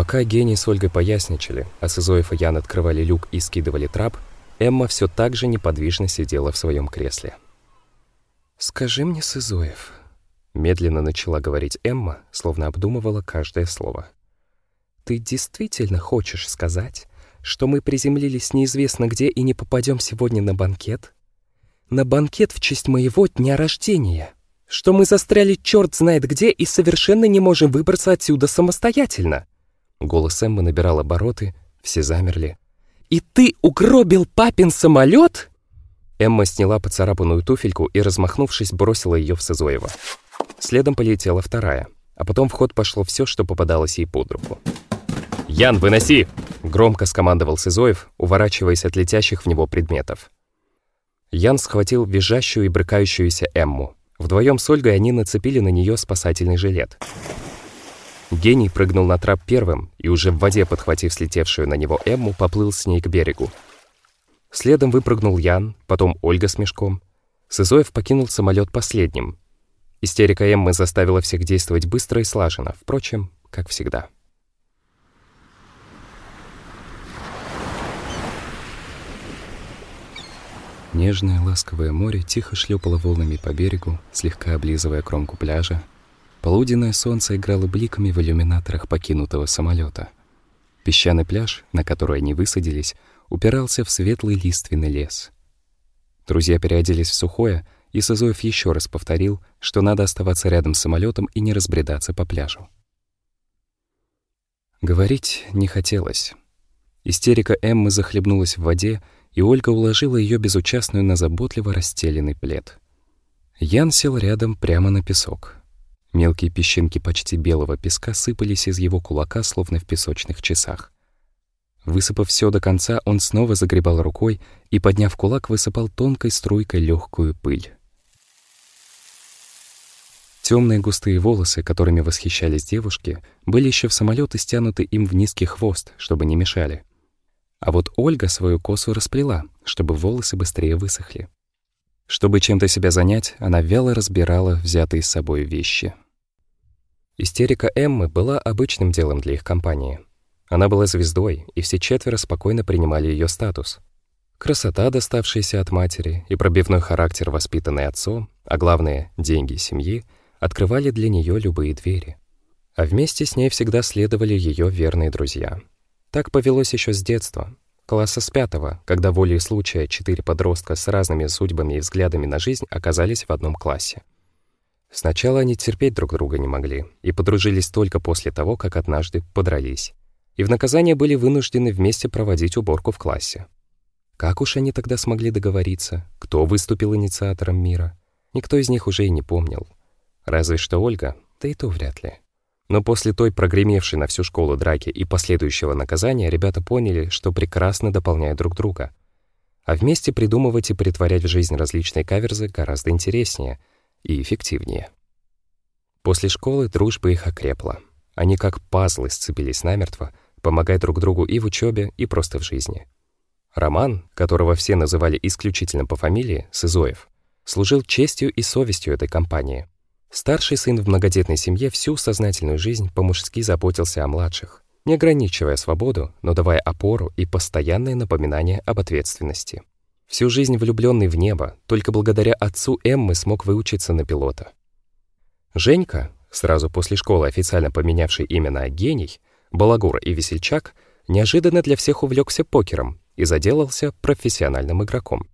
Пока Гений с Ольгой поясничали, а Сызоев и Ян открывали люк и скидывали трап, Эмма все так же неподвижно сидела в своем кресле. «Скажи мне, Сызоев», — медленно начала говорить Эмма, словно обдумывала каждое слово. «Ты действительно хочешь сказать, что мы приземлились неизвестно где и не попадем сегодня на банкет? На банкет в честь моего дня рождения? Что мы застряли черт знает где и совершенно не можем выбраться отсюда самостоятельно?» Голос Эммы набирал обороты, все замерли. «И ты угробил папин самолет?» Эмма сняла поцарапанную туфельку и, размахнувшись, бросила ее в Сызоева. Следом полетела вторая, а потом в ход пошло все, что попадалось ей под руку. «Ян, выноси!» — громко скомандовал Сызоев, уворачиваясь от летящих в него предметов. Ян схватил визжащую и брыкающуюся Эмму. Вдвоем с Ольгой они нацепили на нее спасательный жилет. Гений прыгнул на трап первым и уже в воде, подхватив слетевшую на него Эмму, поплыл с ней к берегу. Следом выпрыгнул Ян, потом Ольга с мешком. Сызоев покинул самолет последним. Истерика Эммы заставила всех действовать быстро и слаженно, впрочем, как всегда. Нежное ласковое море тихо шлепало волнами по берегу, слегка облизывая кромку пляжа, Полуденное солнце играло бликами в иллюминаторах покинутого самолета. Песчаный пляж, на который они высадились, упирался в светлый лиственный лес. Друзья переоделись в сухое, и Сызоев еще раз повторил, что надо оставаться рядом с самолетом и не разбредаться по пляжу. Говорить не хотелось. Истерика Эммы захлебнулась в воде, и Ольга уложила ее безучастную на заботливо расстеленный плед. Ян сел рядом прямо на песок — Мелкие песчинки почти белого песка сыпались из его кулака, словно в песочных часах. Высыпав все до конца, он снова загребал рукой и, подняв кулак, высыпал тонкой струйкой легкую пыль. Темные густые волосы, которыми восхищались девушки, были еще в самолет стянуты им в низкий хвост, чтобы не мешали. А вот Ольга свою косу расплела, чтобы волосы быстрее высохли. Чтобы чем-то себя занять, она вяло разбирала взятые с собой вещи. Истерика Эммы была обычным делом для их компании. Она была звездой, и все четверо спокойно принимали ее статус. Красота, доставшаяся от матери, и пробивной характер, воспитанный отцом, а главное — деньги семьи, открывали для нее любые двери. А вместе с ней всегда следовали ее верные друзья. Так повелось еще с детства, Класса с пятого, когда волей случая четыре подростка с разными судьбами и взглядами на жизнь оказались в одном классе. Сначала они терпеть друг друга не могли и подружились только после того, как однажды подрались. И в наказание были вынуждены вместе проводить уборку в классе. Как уж они тогда смогли договориться? Кто выступил инициатором мира? Никто из них уже и не помнил. Разве что Ольга, да и то вряд ли. Но после той прогремевшей на всю школу драки и последующего наказания ребята поняли, что прекрасно дополняют друг друга. А вместе придумывать и притворять в жизнь различные каверзы гораздо интереснее и эффективнее. После школы дружба их окрепла. Они как пазлы сцепились намертво, помогая друг другу и в учебе, и просто в жизни. Роман, которого все называли исключительно по фамилии, Сызоев, служил честью и совестью этой компании — Старший сын в многодетной семье всю сознательную жизнь по-мужски заботился о младших, не ограничивая свободу, но давая опору и постоянное напоминание об ответственности. Всю жизнь влюбленный в небо, только благодаря отцу Эммы смог выучиться на пилота. Женька, сразу после школы официально поменявший имя на «Гений», Балагур и Весельчак, неожиданно для всех увлекся покером и заделался профессиональным игроком.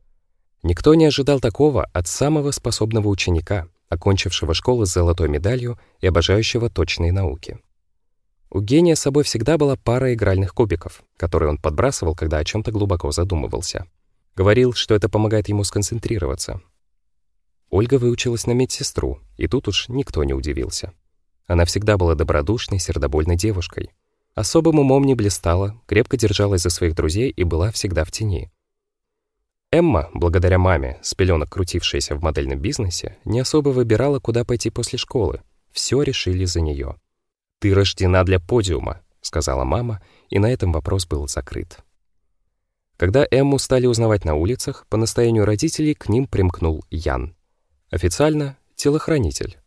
Никто не ожидал такого от самого способного ученика — окончившего школу с золотой медалью и обожающего точные науки. У гения с собой всегда была пара игральных кубиков, которые он подбрасывал, когда о чем то глубоко задумывался. Говорил, что это помогает ему сконцентрироваться. Ольга выучилась на медсестру, и тут уж никто не удивился. Она всегда была добродушной, сердобольной девушкой. Особым умом не блистала, крепко держалась за своих друзей и была всегда в тени. Эмма, благодаря маме, с пеленок крутившейся в модельном бизнесе, не особо выбирала, куда пойти после школы. Все решили за нее. «Ты рождена для подиума», — сказала мама, и на этом вопрос был закрыт. Когда Эмму стали узнавать на улицах, по настоянию родителей к ним примкнул Ян. Официально — телохранитель.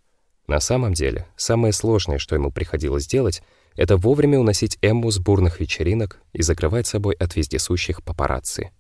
На самом деле, самое сложное, что ему приходилось делать, — это вовремя уносить Эмму с бурных вечеринок и закрывать собой от вездесущих папарацци.